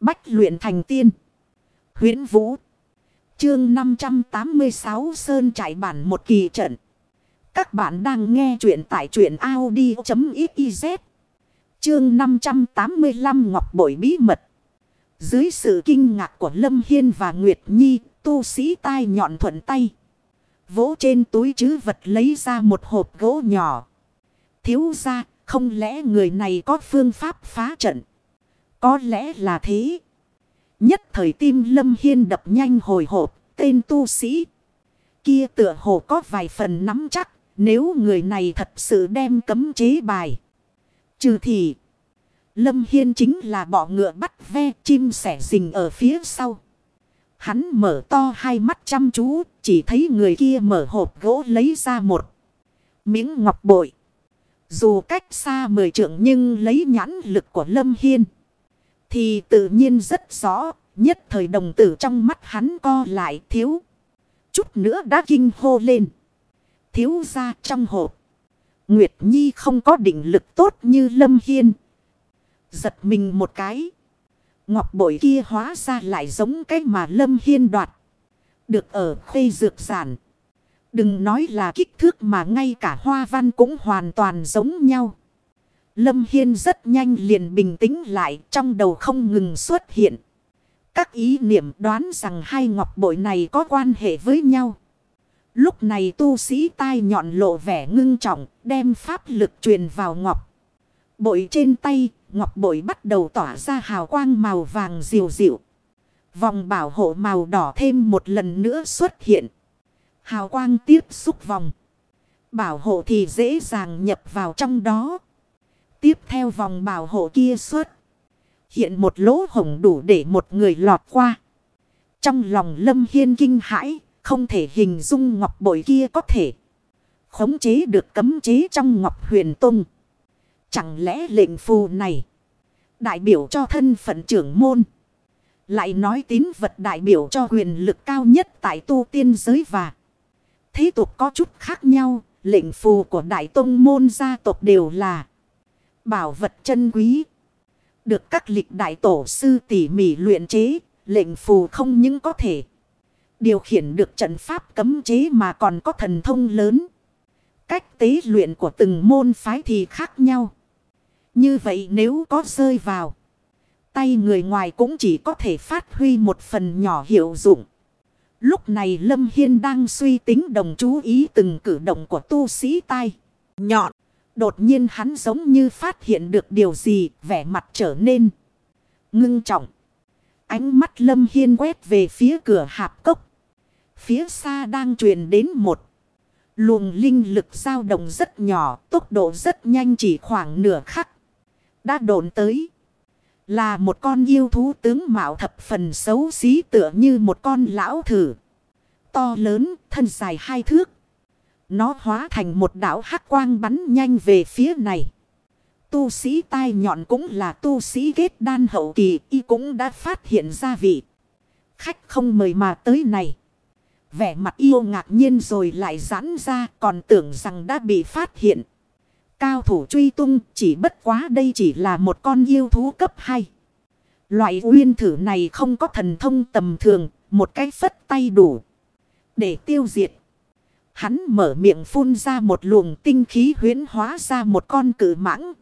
Bách luyện thành tiên. huyễn Vũ. Chương 586 Sơn trải bản một kỳ trận. Các bạn đang nghe truyện tại truyện Audi.xyz. Chương 585 Ngọc Bội Bí Mật. Dưới sự kinh ngạc của Lâm Hiên và Nguyệt Nhi, tu sĩ tai nhọn thuận tay. Vỗ trên túi chứ vật lấy ra một hộp gỗ nhỏ. Thiếu ra, không lẽ người này có phương pháp phá trận? Có lẽ là thế. Nhất thời tim Lâm Hiên đập nhanh hồi hộp, tên tu sĩ. Kia tựa hồ có vài phần nắm chắc, nếu người này thật sự đem cấm chế bài. Trừ thì, Lâm Hiên chính là bọ ngựa bắt ve chim sẻ rình ở phía sau. Hắn mở to hai mắt chăm chú, chỉ thấy người kia mở hộp gỗ lấy ra một miếng ngọc bội. Dù cách xa mười trượng nhưng lấy nhãn lực của Lâm Hiên. Thì tự nhiên rất rõ, nhất thời đồng tử trong mắt hắn co lại thiếu. Chút nữa đã kinh hô lên. Thiếu ra trong hộp. Nguyệt Nhi không có định lực tốt như Lâm Hiên. Giật mình một cái. Ngọc bội kia hóa ra lại giống cái mà Lâm Hiên đoạt. Được ở khuê dược sản Đừng nói là kích thước mà ngay cả hoa văn cũng hoàn toàn giống nhau. Lâm Hiên rất nhanh liền bình tĩnh lại trong đầu không ngừng xuất hiện. Các ý niệm đoán rằng hai ngọc bội này có quan hệ với nhau. Lúc này tu sĩ tai nhọn lộ vẻ ngưng trọng đem pháp lực truyền vào ngọc. Bội trên tay, ngọc bội bắt đầu tỏa ra hào quang màu vàng diều dịu. Vòng bảo hộ màu đỏ thêm một lần nữa xuất hiện. Hào quang tiếp xúc vòng. Bảo hộ thì dễ dàng nhập vào trong đó. Tiếp theo vòng bảo hộ kia xuất. Hiện một lỗ hổng đủ để một người lọt qua. Trong lòng lâm hiên kinh hãi. Không thể hình dung ngọc bội kia có thể. Khống chế được cấm chế trong ngọc huyền tung. Chẳng lẽ lệnh phù này. Đại biểu cho thân phận trưởng môn. Lại nói tín vật đại biểu cho quyền lực cao nhất tại tu tiên giới và. Thế tục có chút khác nhau. Lệnh phù của đại tông môn gia tộc đều là. Bảo vật chân quý. Được các lịch đại tổ sư tỉ mỉ luyện chế. Lệnh phù không những có thể. Điều khiển được trận pháp cấm chế mà còn có thần thông lớn. Cách tế luyện của từng môn phái thì khác nhau. Như vậy nếu có rơi vào. Tay người ngoài cũng chỉ có thể phát huy một phần nhỏ hiệu dụng. Lúc này Lâm Hiên đang suy tính đồng chú ý từng cử động của tu sĩ tai. Nhọn. Đột nhiên hắn giống như phát hiện được điều gì, vẻ mặt trở nên ngưng trọng. Ánh mắt Lâm Hiên quét về phía cửa hạp cốc. Phía xa đang truyền đến một luồng linh lực dao động rất nhỏ, tốc độ rất nhanh chỉ khoảng nửa khắc. Đã đồn tới. Là một con yêu thú tướng mạo thập phần xấu xí tựa như một con lão thử. To lớn, thân dài hai thước. Nó hóa thành một đảo hắc quang bắn nhanh về phía này. Tu sĩ tai nhọn cũng là tu sĩ ghét đan hậu kỳ y cũng đã phát hiện ra vị. Khách không mời mà tới này. Vẻ mặt yêu ngạc nhiên rồi lại giãn ra còn tưởng rằng đã bị phát hiện. Cao thủ truy tung chỉ bất quá đây chỉ là một con yêu thú cấp 2. Loại uyên thử này không có thần thông tầm thường, một cái phất tay đủ. Để tiêu diệt. Hắn mở miệng phun ra một luồng tinh khí huyến hóa ra một con cử mãng.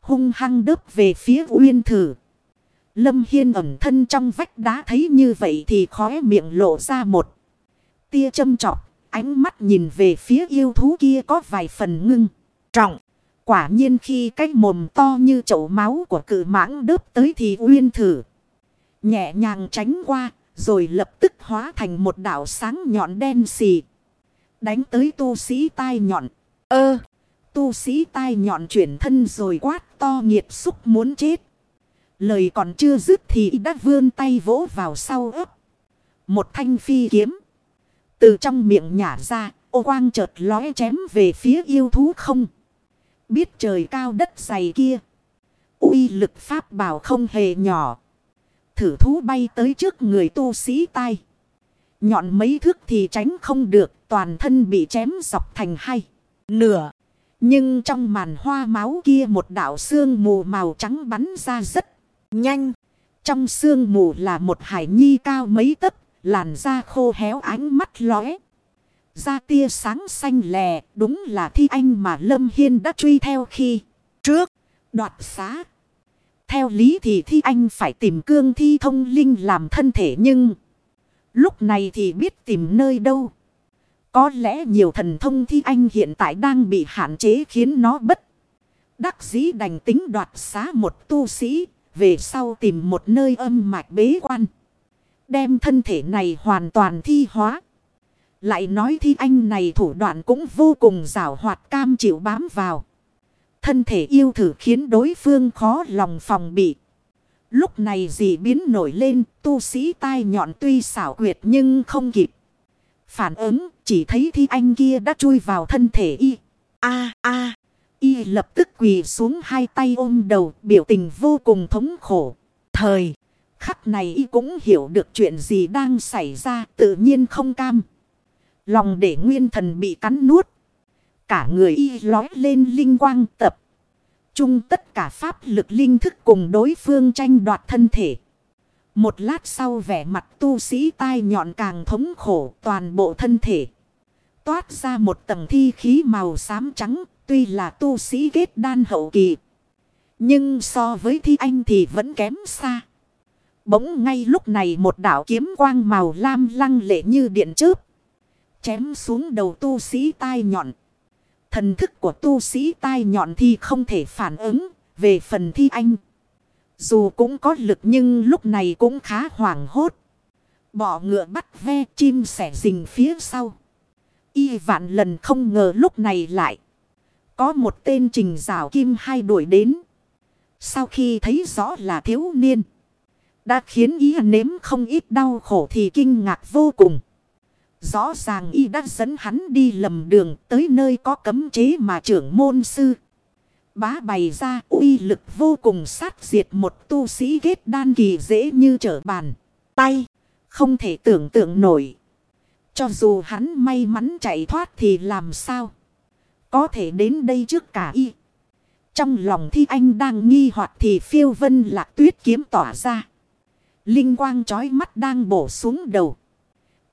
Hung hăng đớp về phía uyên thử. Lâm Hiên ẩm thân trong vách đá thấy như vậy thì khóe miệng lộ ra một tia châm trọc. Ánh mắt nhìn về phía yêu thú kia có vài phần ngưng. Trọng. Quả nhiên khi cái mồm to như chậu máu của cự mãng đớp tới thì uyên thử. Nhẹ nhàng tránh qua. Rồi lập tức hóa thành một đảo sáng nhọn đen xì. Đánh tới tu sĩ tai nhọn. Ơ. tu sĩ tai nhọn chuyển thân rồi quát to nghiệt xúc muốn chết. Lời còn chưa dứt thì đã vươn tay vỗ vào sau ấp. Một thanh phi kiếm. Từ trong miệng nhả ra, ô quang chợt lóe chém về phía yêu thú không. Biết trời cao đất dày kia. uy lực pháp bảo không hề nhỏ. Thử thú bay tới trước người tu sĩ tai. Nhọn mấy thước thì tránh không được, toàn thân bị chém dọc thành hai. Nửa. Nhưng trong màn hoa máu kia một đảo xương mù màu trắng bắn ra rất nhanh. trong xương mù là một hải nhi cao mấy tấc, làn da khô héo ánh mắt lóe. da tia sáng xanh lè, đúng là thi anh mà Lâm Hiên đã truy theo khi trước đoạt xá. Theo lý thì thi anh phải tìm cương thi thông linh làm thân thể nhưng lúc này thì biết tìm nơi đâu. Có lẽ nhiều thần thông thi anh hiện tại đang bị hạn chế khiến nó bất. Đắc dĩ đành tính đoạt xá một tu sĩ, về sau tìm một nơi âm mạch bế quan. Đem thân thể này hoàn toàn thi hóa. Lại nói thi anh này thủ đoạn cũng vô cùng rào hoạt cam chịu bám vào. Thân thể yêu thử khiến đối phương khó lòng phòng bị. Lúc này dị biến nổi lên, tu sĩ tai nhọn tuy xảo quyệt nhưng không kịp. Phản ứng, chỉ thấy thi anh kia đã chui vào thân thể y. a a Y lập tức quỳ xuống hai tay ôm đầu, biểu tình vô cùng thống khổ. Thời khắc này y cũng hiểu được chuyện gì đang xảy ra, tự nhiên không cam. Lòng để nguyên thần bị cắn nuốt. Cả người y lói lên linh quang tập. Chung tất cả pháp lực linh thức cùng đối phương tranh đoạt thân thể. Một lát sau vẻ mặt tu sĩ tai nhọn càng thống khổ toàn bộ thân thể. Toát ra một tầng thi khí màu xám trắng, tuy là tu sĩ kết đan hậu kỳ. Nhưng so với thi anh thì vẫn kém xa. Bỗng ngay lúc này một đảo kiếm quang màu lam lăng lệ như điện chớp. Chém xuống đầu tu sĩ tai nhọn. Thần thức của tu sĩ tai nhọn thì không thể phản ứng về phần thi anh. Dù cũng có lực nhưng lúc này cũng khá hoảng hốt. Bỏ ngựa bắt ve chim sẻ rình phía sau. Y vạn lần không ngờ lúc này lại. Có một tên trình rào kim hai đuổi đến. Sau khi thấy rõ là thiếu niên. Đã khiến y nếm không ít đau khổ thì kinh ngạc vô cùng. Rõ ràng y đã dẫn hắn đi lầm đường tới nơi có cấm chế mà trưởng môn sư. Bá bày ra uy lực vô cùng sát diệt một tu sĩ ghét đan kỳ dễ như trở bàn. Tay, không thể tưởng tượng nổi. Cho dù hắn may mắn chạy thoát thì làm sao? Có thể đến đây trước cả y. Trong lòng thi anh đang nghi hoặc thì phiêu vân lạc tuyết kiếm tỏa ra. Linh quang trói mắt đang bổ xuống đầu.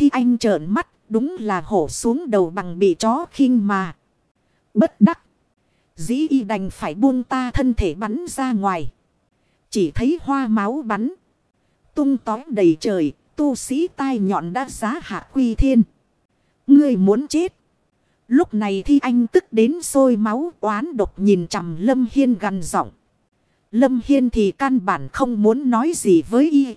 Thi anh trợn mắt, đúng là hổ xuống đầu bằng bị chó khinh mà. Bất đắc. Dĩ y đành phải buông ta thân thể bắn ra ngoài. Chỉ thấy hoa máu bắn. Tung tói đầy trời. Tu sĩ tai nhọn đã giá hạ quy thiên. Ngươi muốn chết. Lúc này thi anh tức đến sôi máu oán độc nhìn chằm Lâm Hiên gần giọng. Lâm Hiên thì căn bản không muốn nói gì với y.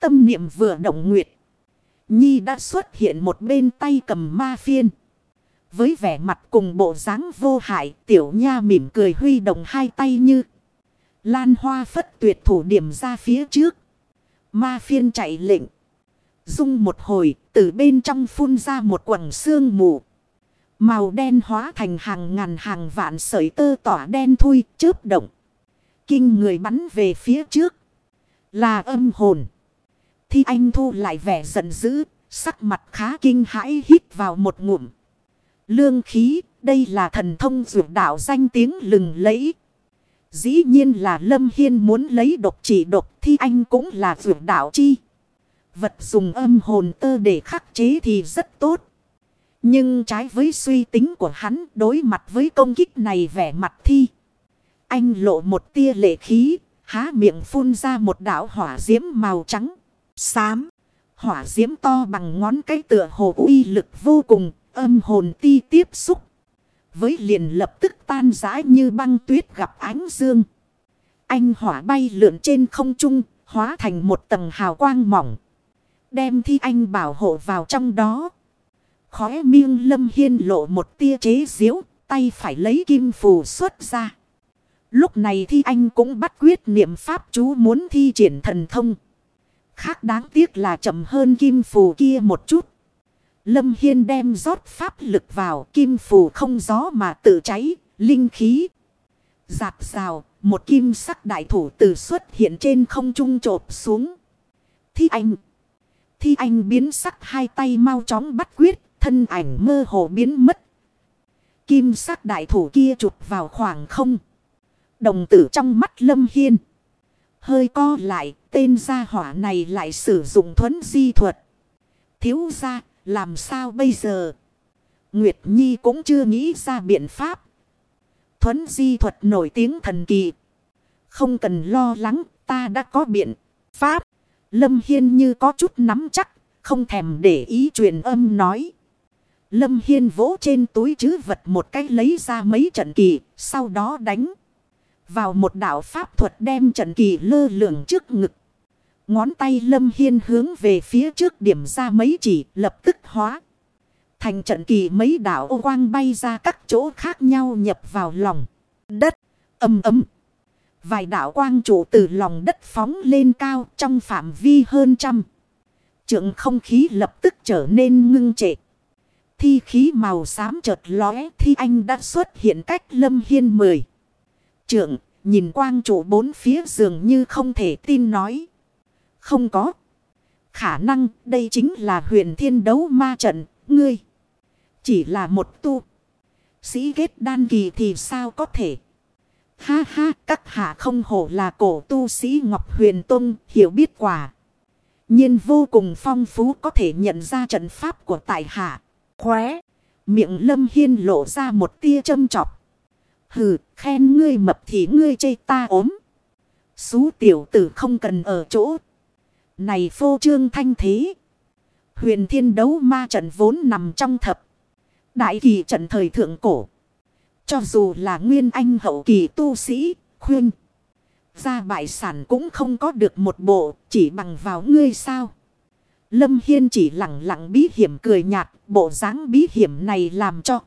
Tâm niệm vừa động nguyệt. Nhi đã xuất hiện một bên tay cầm ma phiên. Với vẻ mặt cùng bộ dáng vô hại, tiểu nha mỉm cười huy động hai tay như lan hoa phất tuyệt thủ điểm ra phía trước. Ma phiên chạy lệnh. Dung một hồi, từ bên trong phun ra một quần xương mù. Màu đen hóa thành hàng ngàn hàng vạn sợi tơ tỏa đen thui, chớp động. Kinh người bắn về phía trước. Là âm hồn. Thi anh thu lại vẻ giận dữ, sắc mặt khá kinh hãi hít vào một ngụm. Lương khí, đây là thần thông dụ đạo danh tiếng lừng lẫy. Dĩ nhiên là Lâm Hiên muốn lấy độc chỉ độc thi anh cũng là dụ đạo chi. Vật dùng âm hồn tơ để khắc chế thì rất tốt. Nhưng trái với suy tính của hắn đối mặt với công kích này vẻ mặt thi. Anh lộ một tia lệ khí, há miệng phun ra một đảo hỏa diễm màu trắng, xám. Hỏa diễm to bằng ngón cái tựa hồ uy lực vô cùng, âm hồn ti tiếp xúc. Với liền lập tức tan rã như băng tuyết gặp ánh dương. Anh hỏa bay lượn trên không trung, hóa thành một tầng hào quang mỏng. Đem thi anh bảo hộ vào trong đó. Khóe miêng lâm hiên lộ một tia chế diễu, tay phải lấy kim phù xuất ra. Lúc này thi anh cũng bắt quyết niệm pháp chú muốn thi triển thần thông. Khác đáng tiếc là chậm hơn kim phù kia một chút. Lâm Hiên đem rót pháp lực vào kim phù không gió mà tự cháy, linh khí. Giạt rào, một kim sắc đại thủ từ xuất hiện trên không trung trộp xuống. Thi anh. Thi anh biến sắc hai tay mau chóng bắt quyết, thân ảnh mơ hồ biến mất. Kim sắc đại thủ kia chụp vào khoảng không. Đồng tử trong mắt Lâm Hiên hơi co lại, tên gia hỏa này lại sử dụng thuấn di thuật. Thiếu gia làm sao bây giờ? Nguyệt Nhi cũng chưa nghĩ ra biện pháp. Thuấn di thuật nổi tiếng thần kỳ. Không cần lo lắng, ta đã có biện pháp. Lâm Hiên như có chút nắm chắc, không thèm để ý truyền âm nói. Lâm Hiên vỗ trên túi chứ vật một cách lấy ra mấy trận kỳ, sau đó đánh. Vào một đạo pháp thuật đem trận kỳ lơ lửng trước ngực. Ngón tay Lâm Hiên hướng về phía trước điểm ra mấy chỉ, lập tức hóa. Thành trận kỳ mấy đạo ô quang bay ra các chỗ khác nhau nhập vào lòng. Đất, âm âm Vài đạo quang trụ từ lòng đất phóng lên cao trong phạm vi hơn trăm. Trượng không khí lập tức trở nên ngưng trệ. Thi khí màu xám chợt lóe, thi anh đã xuất hiện cách lâm hiên mười. Trượng nhìn quang trụ bốn phía dường như không thể tin nói. Không có. Khả năng đây chính là huyền thiên đấu ma trận, ngươi. Chỉ là một tu. Sĩ kết đan kỳ thì sao có thể. Ha ha, các hạ không hổ là cổ tu sĩ Ngọc Huyền Tông, hiểu biết quả. nhiên vô cùng phong phú có thể nhận ra trận pháp của tại hạ. Khóe, miệng lâm hiên lộ ra một tia châm chọc. Hừ, khen ngươi mập thì ngươi chê ta ốm. Xú tiểu tử không cần ở chỗ. Này phô trương thanh thế. Huyền thiên đấu ma trận vốn nằm trong thập. Đại kỳ trận thời thượng cổ. Cho dù là nguyên anh hậu kỳ tu sĩ, khuyên. Ra bại sản cũng không có được một bộ, chỉ bằng vào ngươi sao. Lâm Hiên chỉ lặng lặng bí hiểm cười nhạt, bộ dáng bí hiểm này làm cho.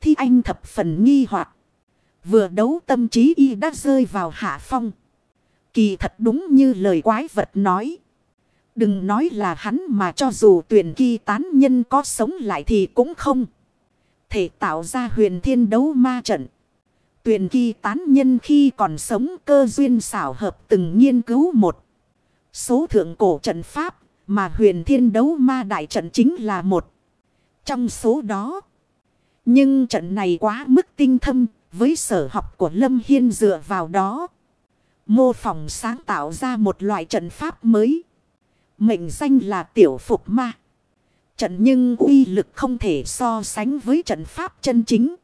Thi anh thập phần nghi hoặc Vừa đấu tâm trí y đã rơi vào hạ phong. Kỳ thật đúng như lời quái vật nói. Đừng nói là hắn mà cho dù tuyển kỳ tán nhân có sống lại thì cũng không. Thể tạo ra huyền thiên đấu ma trận. Tuyển kỳ tán nhân khi còn sống cơ duyên xảo hợp từng nghiên cứu một. Số thượng cổ trận pháp mà huyền thiên đấu ma đại trận chính là một. Trong số đó. Nhưng trận này quá mức tinh thâm với sở học của Lâm Hiên dựa vào đó. Mô phỏng sáng tạo ra một loại trận pháp mới. Mệnh danh là tiểu phục ma. Trận nhưng uy lực không thể so sánh với trận pháp chân chính.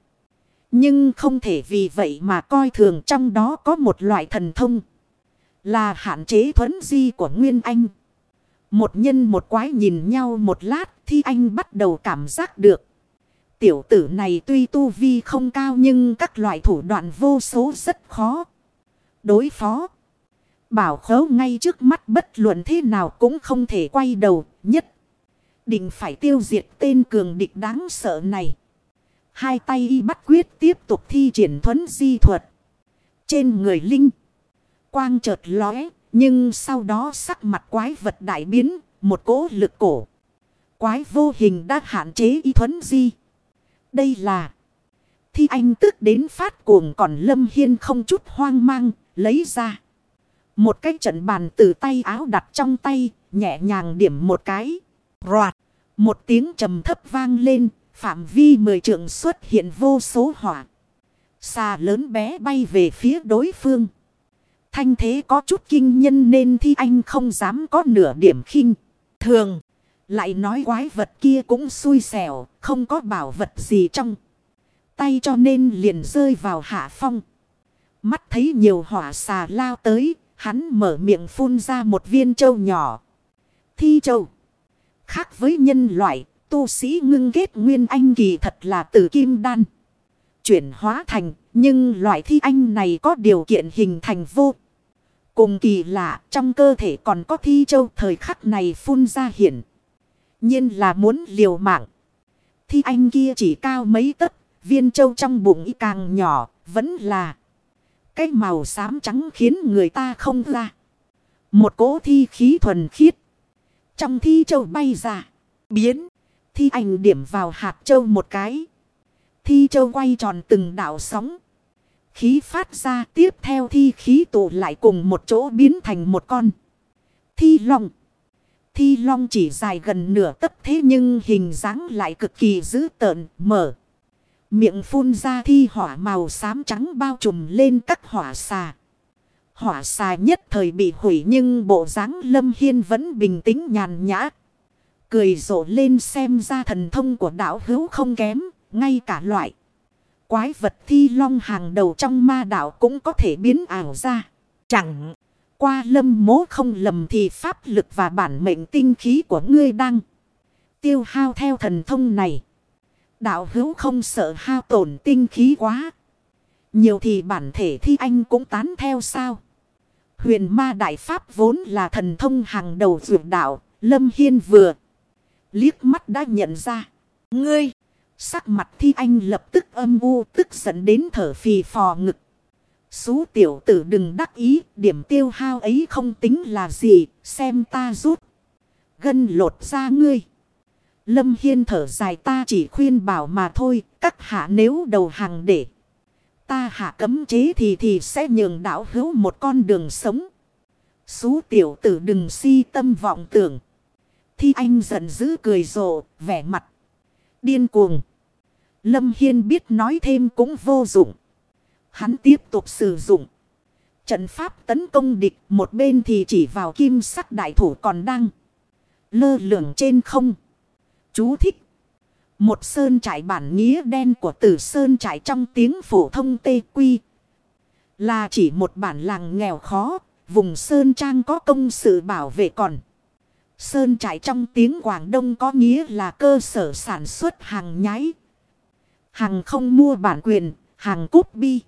Nhưng không thể vì vậy mà coi thường trong đó có một loại thần thông. Là hạn chế thuấn di của Nguyên Anh. Một nhân một quái nhìn nhau một lát thì anh bắt đầu cảm giác được. Tiểu tử này tuy tu vi không cao nhưng các loại thủ đoạn vô số rất khó. Đối phó. Bảo khấu ngay trước mắt bất luận thế nào cũng không thể quay đầu, nhất. Định phải tiêu diệt tên cường địch đáng sợ này. Hai tay y bắt quyết tiếp tục thi triển thuấn di thuật. Trên người Linh. Quang chợt lóe. Nhưng sau đó sắc mặt quái vật đại biến. Một cỗ lực cổ. Quái vô hình đã hạn chế y thuấn di. Đây là. Thi anh tức đến phát cuồng còn Lâm Hiên không chút hoang mang. Lấy ra. Một cái trận bàn từ tay áo đặt trong tay. Nhẹ nhàng điểm một cái. Roạt. Một tiếng trầm thấp vang lên. Phạm vi mười trượng xuất hiện vô số hỏa. Xà lớn bé bay về phía đối phương. Thanh thế có chút kinh nhân nên thi anh không dám có nửa điểm khinh. Thường. Lại nói quái vật kia cũng xui xẻo. Không có bảo vật gì trong. Tay cho nên liền rơi vào hạ phong. Mắt thấy nhiều hỏa xà lao tới. Hắn mở miệng phun ra một viên châu nhỏ. Thi châu. Khác với nhân loại, tu sĩ ngưng kết nguyên anh kỳ thật là từ kim đan. Chuyển hóa thành, nhưng loại thi anh này có điều kiện hình thành vô. Cùng kỳ lạ, trong cơ thể còn có thi châu thời khắc này phun ra hiện nhiên là muốn liều mạng. Thi anh kia chỉ cao mấy tấc, viên châu trong bụng y càng nhỏ, vẫn là cái màu xám trắng khiến người ta không ra. Một cỗ thi khí thuần khiết. Trong thi châu bay ra. Biến. Thi ảnh điểm vào hạt châu một cái. Thi châu quay tròn từng đảo sóng. Khí phát ra tiếp theo thi khí tụ lại cùng một chỗ biến thành một con. Thi lòng. Thi long chỉ dài gần nửa tấc thế nhưng hình dáng lại cực kỳ dữ tợn mở. Miệng phun ra thi hỏa màu xám trắng bao trùm lên các hỏa xà. Hỏa xà nhất thời bị hủy nhưng bộ dáng Lâm Hiên vẫn bình tĩnh nhàn nhã. Cười rộ lên xem ra thần thông của đạo hữu không kém, ngay cả loại. Quái vật thi long hàng đầu trong ma đạo cũng có thể biến ảo ra. Chẳng qua lâm mố không lầm thì pháp lực và bản mệnh tinh khí của ngươi đang tiêu hao theo thần thông này. Đạo hữu không sợ hao tổn tinh khí quá. Nhiều thì bản thể thi anh cũng tán theo sao. Huyền ma đại pháp vốn là thần thông hàng đầu dược đạo. Lâm Hiên vừa liếc mắt đã nhận ra. Ngươi! Sắc mặt thi anh lập tức âm u, tức giận đến thở phì phò ngực. Xú tiểu tử đừng đắc ý, điểm tiêu hao ấy không tính là gì, xem ta rút. Gân lột ra ngươi. Lâm Hiên thở dài ta chỉ khuyên bảo mà thôi, các hạ nếu đầu hàng để. Ta hạ cấm chế thì thì sẽ nhường đảo hữu một con đường sống. Xú tiểu tử đừng si tâm vọng tưởng. Thi anh giận dữ cười rộ, vẻ mặt. Điên cuồng. Lâm Hiên biết nói thêm cũng vô dụng. Hắn tiếp tục sử dụng. Trận pháp tấn công địch một bên thì chỉ vào kim sắc đại thủ còn đang lơ lửng trên không. Chú thích. Một sơn trại bản nghĩa đen của tử sơn trại trong tiếng phổ thông tê quy. Là chỉ một bản làng nghèo khó, vùng sơn trang có công sự bảo vệ còn. Sơn trại trong tiếng Quảng Đông có nghĩa là cơ sở sản xuất hàng nhái. Hàng không mua bản quyền, hàng cúp bi.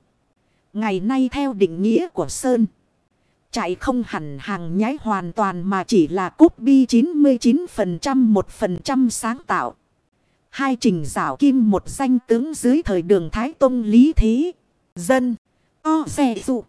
Ngày nay theo định nghĩa của Sơn. Chạy không hẳn hàng nhái hoàn toàn mà chỉ là cúp bi 99% 1% sáng tạo. Hai trình rào kim một danh tướng dưới thời đường Thái Tông Lý Thế. Dân. O, xe dụ.